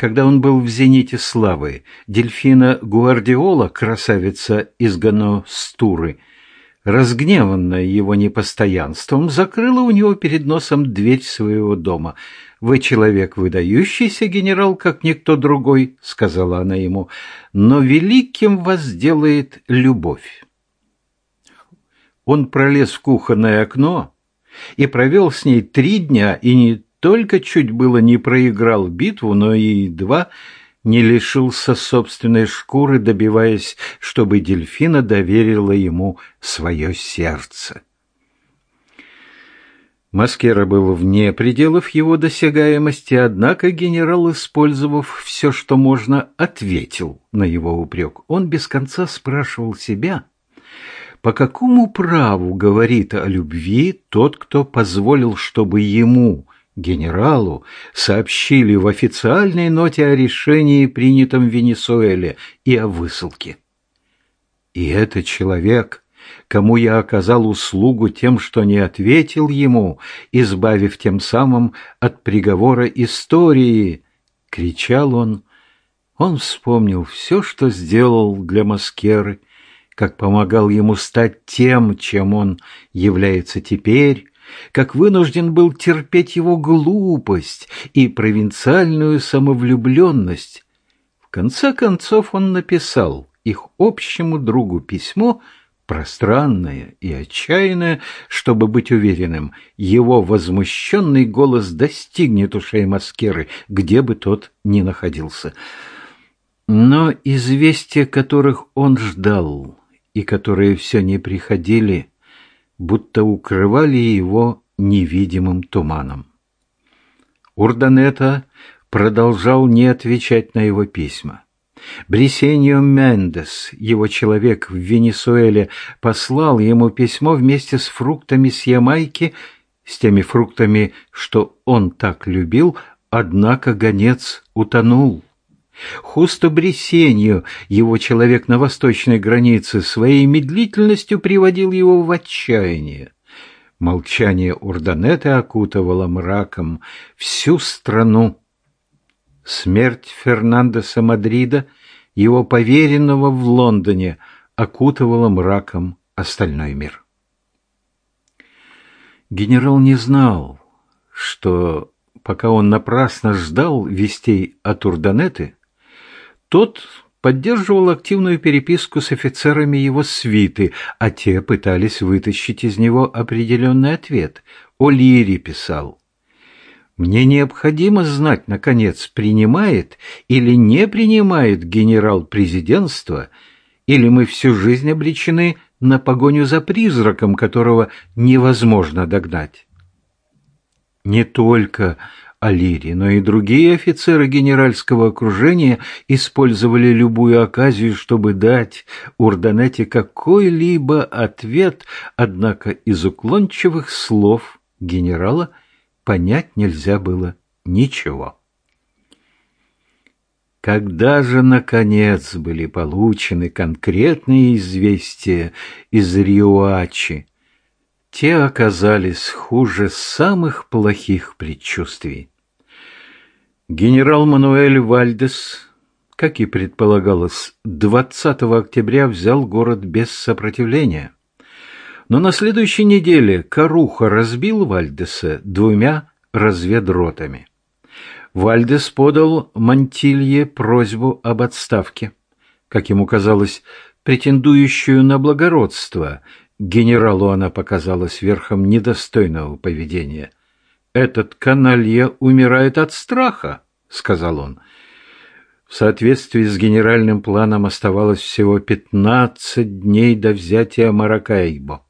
когда он был в зените славы. Дельфина Гуардиола, красавица из Ганостуры, разгневанная его непостоянством, закрыла у него перед носом дверь своего дома. «Вы человек выдающийся, генерал, как никто другой», — сказала она ему, — «но великим вас делает любовь». Он пролез в кухонное окно и провел с ней три дня, и не только чуть было не проиграл битву, но и едва не лишился собственной шкуры, добиваясь, чтобы дельфина доверила ему свое сердце. Маскера был вне пределов его досягаемости, однако генерал, использовав все, что можно, ответил на его упрек. Он без конца спрашивал себя, по какому праву говорит о любви тот, кто позволил, чтобы ему, генералу, сообщили в официальной ноте о решении, принятом в Венесуэле, и о высылке. И этот человек, кому я оказал услугу тем, что не ответил ему, избавив тем самым от приговора истории, кричал он, он вспомнил все, что сделал для Маскеры, как помогал ему стать тем, чем он является теперь, как вынужден был терпеть его глупость и провинциальную самовлюбленность. В конце концов он написал их общему другу письмо, пространное и отчаянное, чтобы быть уверенным, его возмущенный голос достигнет ушей Маскеры, где бы тот ни находился. Но известия, которых он ждал, и которые все не приходили, будто укрывали его невидимым туманом. Урданета продолжал не отвечать на его письма. Брисеньо Мендес, его человек в Венесуэле, послал ему письмо вместе с фруктами с Ямайки, с теми фруктами, что он так любил, однако гонец утонул. Хусто Бресенью, его человек на восточной границе, своей медлительностью приводил его в отчаяние. Молчание Урданета окутывало мраком всю страну. Смерть Фернандеса Мадрида, его поверенного в Лондоне, окутывала мраком остальной мир. Генерал не знал, что пока он напрасно ждал вестей от Урданеты, тот поддерживал активную переписку с офицерами его свиты, а те пытались вытащить из него определенный ответ. О'Лири писал. «Мне необходимо знать, наконец, принимает или не принимает генерал президентство, или мы всю жизнь обречены на погоню за призраком, которого невозможно догнать». Не только Алири, но и другие офицеры генеральского окружения использовали любую оказию, чтобы дать Урданете какой-либо ответ, однако из уклончивых слов генерала понять нельзя было ничего. Когда же, наконец, были получены конкретные известия из Риоачи, те оказались хуже самых плохих предчувствий. Генерал Мануэль Вальдес, как и предполагалось, 20 октября взял город без сопротивления. Но на следующей неделе Каруха разбил Вальдеса двумя разведротами. Вальдес подал Мантилье просьбу об отставке, как ему казалось, претендующую на благородство. Генералу она показалась верхом недостойного поведения – «Этот каналья умирает от страха», — сказал он. В соответствии с генеральным планом оставалось всего пятнадцать дней до взятия Маракайбо.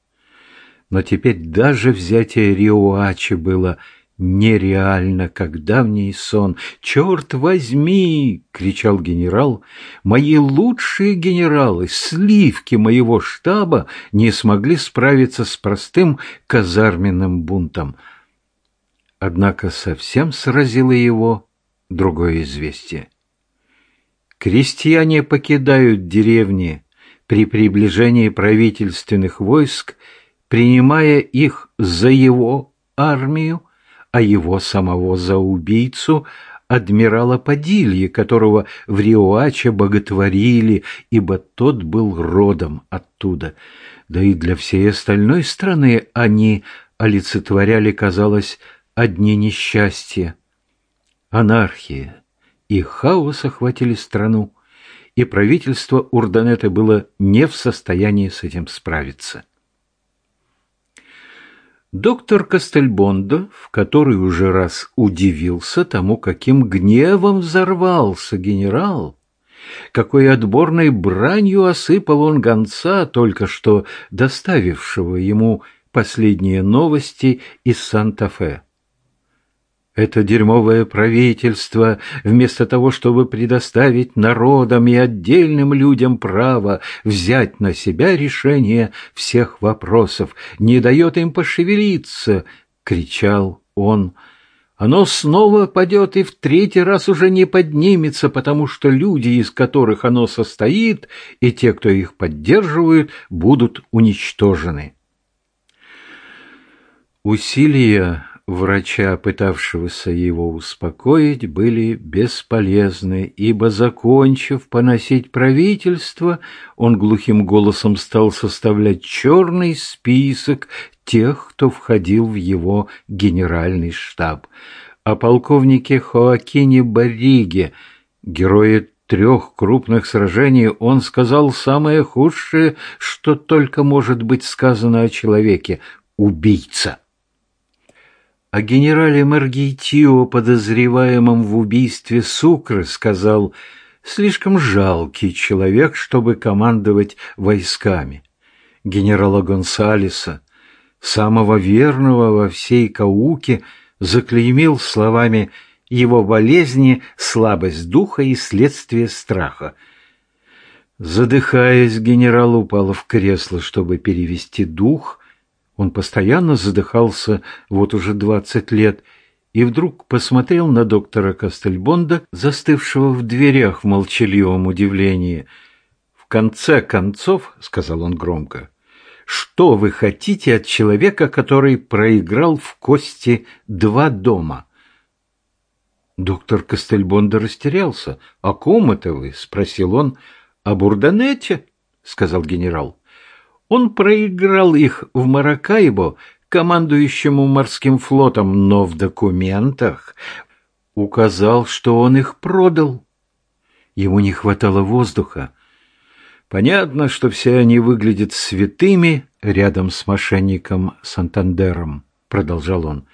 Но теперь даже взятие Риоачи было нереально, как давний сон. «Черт возьми!» — кричал генерал. «Мои лучшие генералы, сливки моего штаба, не смогли справиться с простым казарменным бунтом». Однако совсем сразило его другое известие. Крестьяне покидают деревни при приближении правительственных войск, принимая их за его армию, а его самого за убийцу, адмирала Падильи, которого в Риоаче боготворили, ибо тот был родом оттуда. Да и для всей остальной страны они олицетворяли, казалось, одни несчастья. Анархия и хаос охватили страну, и правительство Урданета было не в состоянии с этим справиться. Доктор Кастельбондо, в который уже раз удивился тому, каким гневом взорвался генерал, какой отборной бранью осыпал он гонца, только что доставившего ему последние новости из Санта-Фе. Это дерьмовое правительство, вместо того, чтобы предоставить народам и отдельным людям право взять на себя решение всех вопросов, не дает им пошевелиться, — кричал он. Оно снова падет и в третий раз уже не поднимется, потому что люди, из которых оно состоит, и те, кто их поддерживают, будут уничтожены. Усилия врача, пытавшегося его успокоить, были бесполезны, ибо, закончив поносить правительство, он глухим голосом стал составлять черный список тех, кто входил в его генеральный штаб. О полковнике Хоакине Барриге, герое трех крупных сражений, он сказал самое худшее, что только может быть сказано о человеке — убийца. О генерале Маргейтио, подозреваемом в убийстве Сукры, сказал «слишком жалкий человек, чтобы командовать войсками». Генерала Гонсалеса, самого верного во всей Кауке, заклеймил словами «его болезни, слабость духа и следствие страха». Задыхаясь, генерал упал в кресло, чтобы перевести дух, он постоянно задыхался вот уже двадцать лет и вдруг посмотрел на доктора Кастельбонда, застывшего в дверях в молчаливом удивлении. «В конце концов», — сказал он громко, — «что вы хотите от человека, который проиграл в кости два дома?» Доктор Кастельбонда растерялся. «О ком это вы?» — спросил он. «О Бурданете?» — сказал генерал. Он проиграл их в Маракайбо командующему морским флотом, но в документах указал, что он их продал. Ему не хватало воздуха. Понятно, что все они выглядят святыми рядом с мошенником Сантандером, продолжал он.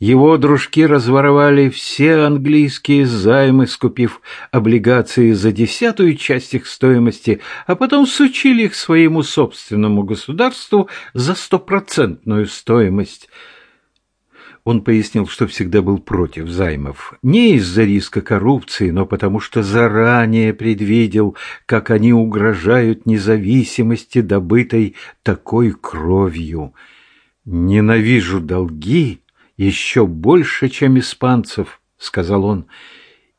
Его дружки разворовали все английские займы, скупив облигации за десятую часть их стоимости, а потом сучили их своему собственному государству за стопроцентную стоимость. Он пояснил, что всегда был против займов. Не из-за риска коррупции, но потому что заранее предвидел, как они угрожают независимости, добытой такой кровью. «Ненавижу долги», еще больше, чем испанцев, — сказал он.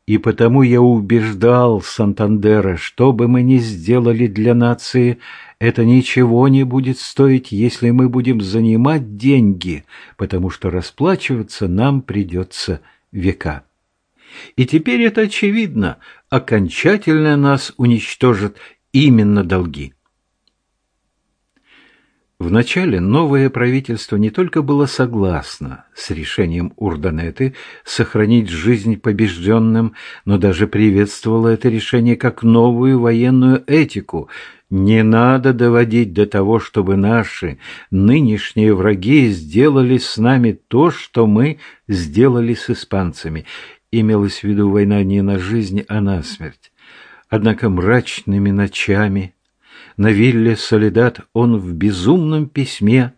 И потому я убеждал Сантандера, что бы мы ни сделали для нации, это ничего не будет стоить, если мы будем занимать деньги, потому что расплачиваться нам придется века. И теперь это очевидно, окончательно нас уничтожат именно долги. Вначале новое правительство не только было согласно с решением Урданеты сохранить жизнь побежденным, но даже приветствовало это решение как новую военную этику. Не надо доводить до того, чтобы наши нынешние враги сделали с нами то, что мы сделали с испанцами. Имелась в виду война не на жизнь, а на смерть. Однако мрачными ночами на вилле Солидат он в безумном письме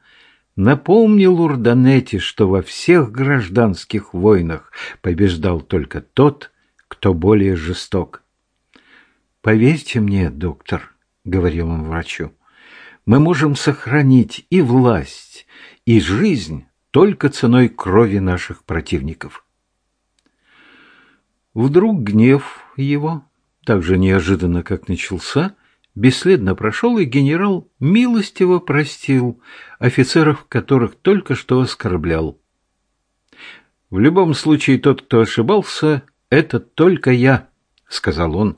напомнил Урданете, что во всех гражданских войнах побеждал только тот, кто более жесток. «Поверьте мне, доктор», — говорил он врачу, — «мы можем сохранить и власть, и жизнь только ценой крови наших противников». Вдруг гнев его, так же неожиданно, как начался, бесследно прошел, и генерал милостиво простил офицеров, которых только что оскорблял. В любом случае, тот, кто ошибался, это только я», — сказал он.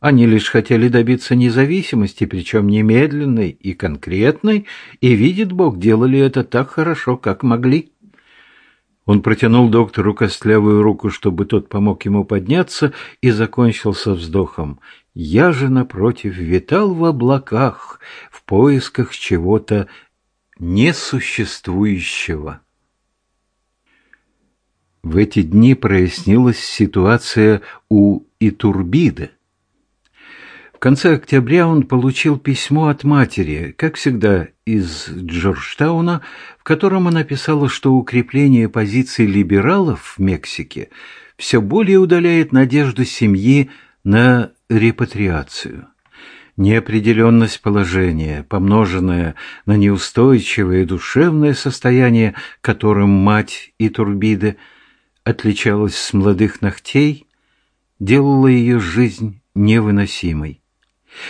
Они лишь хотели добиться независимости, причем немедленной и конкретной, и, видит Бог, делали это так хорошо, как могли. Он протянул доктору костлявую руку, чтобы тот помог ему подняться, и закончил со вздохом. Я же, напротив, витал в облаках, в поисках чего-то несуществующего. В эти дни прояснилась ситуация у Итурбида конце октября он получил письмо от матери, как всегда, из Джорджтауна, в котором она писала, что укрепление позиций либералов в Мексике все более удаляет надежду семьи на репатриацию. Неопределенность положения, помноженная на неустойчивое душевное состояние, которым мать и Турбиде отличалась с молодых ногтей, делала ее жизнь невыносимой.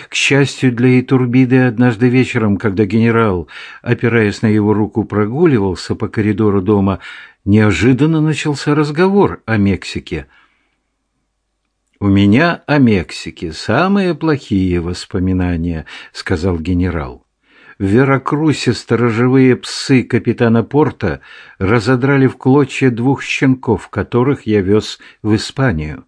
К счастью для Итурбиды, однажды вечером, когда генерал, опираясь на его руку, прогуливался по коридору дома, неожиданно начался разговор о Мексике. «У меня о Мексике самые плохие воспоминания», — сказал генерал. В Веракрусе сторожевые псы капитана Порта разодрали в клочья двух щенков, которых я вез в Испанию.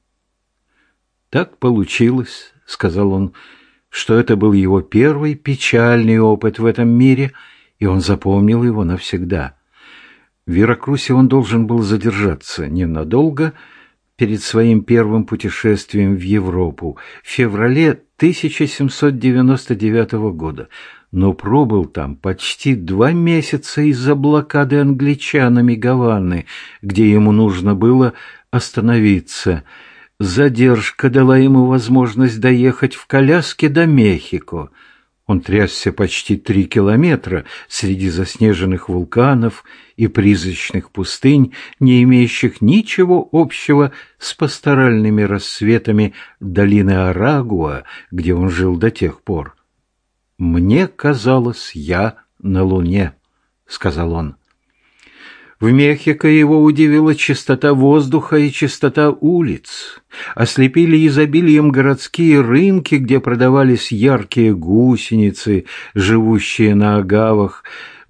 «Так получилось», — сказал он, — что это был его первый печальный опыт в этом мире, и он запомнил его навсегда. В Веракрусе он должен был задержаться ненадолго перед своим первым путешествием в Европу в феврале 1799 года, но пробыл там почти два месяца из-за блокады англичанами Гаваны, где ему нужно было остановиться – Задержка дала ему возможность доехать в коляске до Мехико. Он трясся почти три километра среди заснеженных вулканов и призрачных пустынь, не имеющих ничего общего с пасторальными рассветами долины Арагуа, где он жил до тех пор. «Мне казалось, я на Луне», — сказал он. В Мехико его удивила чистота воздуха и чистота улиц. Ослепили изобилием городские рынки, где продавались яркие гусеницы, живущие на агавах,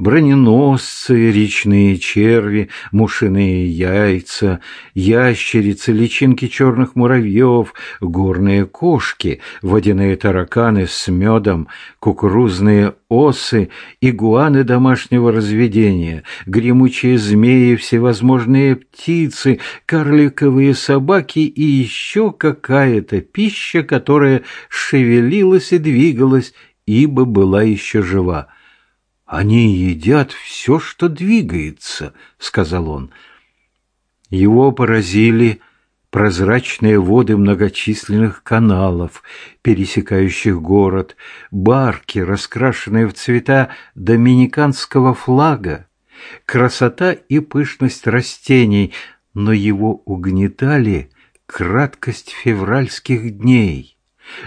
броненосцы, речные черви, мушиные яйца, ящерицы, личинки черных муравьев, горные кошки, водяные тараканы с медом, кукурузные осы, игуаны домашнего разведения, гремучие змеи, всевозможные птицы, карликовые собаки и еще какая-то пища, которая шевелилась и двигалась, ибо была еще жива. «Они едят все, что двигается», — сказал он. Его поразили прозрачные воды многочисленных каналов, пересекающих город, барки, раскрашенные в цвета доминиканского флага, красота и пышность растений, но его угнетали краткость февральских дней,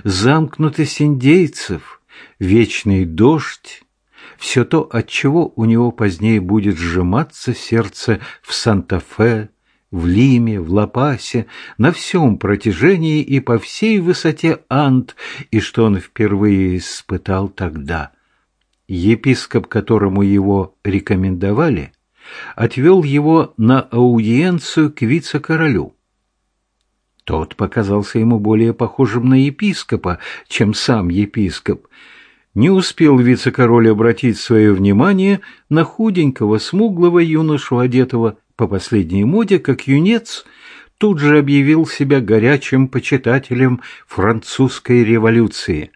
замкнутость индейцев, вечный дождь, все то, от чего у него позднее будет сжиматься сердце в Санта-Фе, в Лиме, в Лапасе, на всем протяжении и по всей высоте Ант, и что он впервые испытал тогда. Епископ, которому его рекомендовали, отвел его на аудиенцию к вице-королю. Тот показался ему более похожим на епископа, чем сам епископ, не успел вице-король обратить свое внимание на худенького, смуглого юношу, одетого по последней моде, как юнец, тут же объявил себя горячим почитателем французской революции.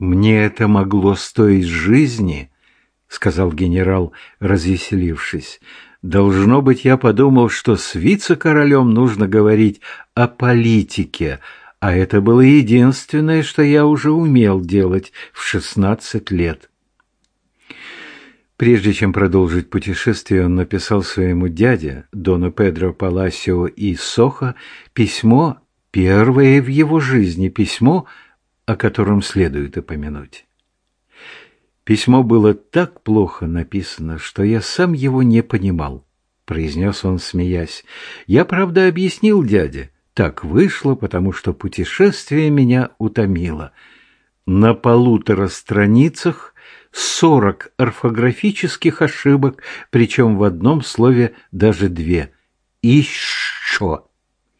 «Мне это могло стоить жизни», — сказал генерал, развеселившись. «Должно быть, я подумал, что с вице-королем нужно говорить о политике, а это было единственное, что я уже умел делать в шестнадцать лет. Прежде чем продолжить путешествие, он написал своему дяде, Дону Педро Паласио и Сохо, письмо, первое в его жизни письмо, о котором следует упомянуть. Письмо было так плохо написано, что я сам его не понимал. произнес он, смеясь. «Я, правда, объяснил дяде. Так вышло, потому что путешествие меня утомило. На полутора страницах сорок орфографических ошибок, причем в одном слове даже две. Еще.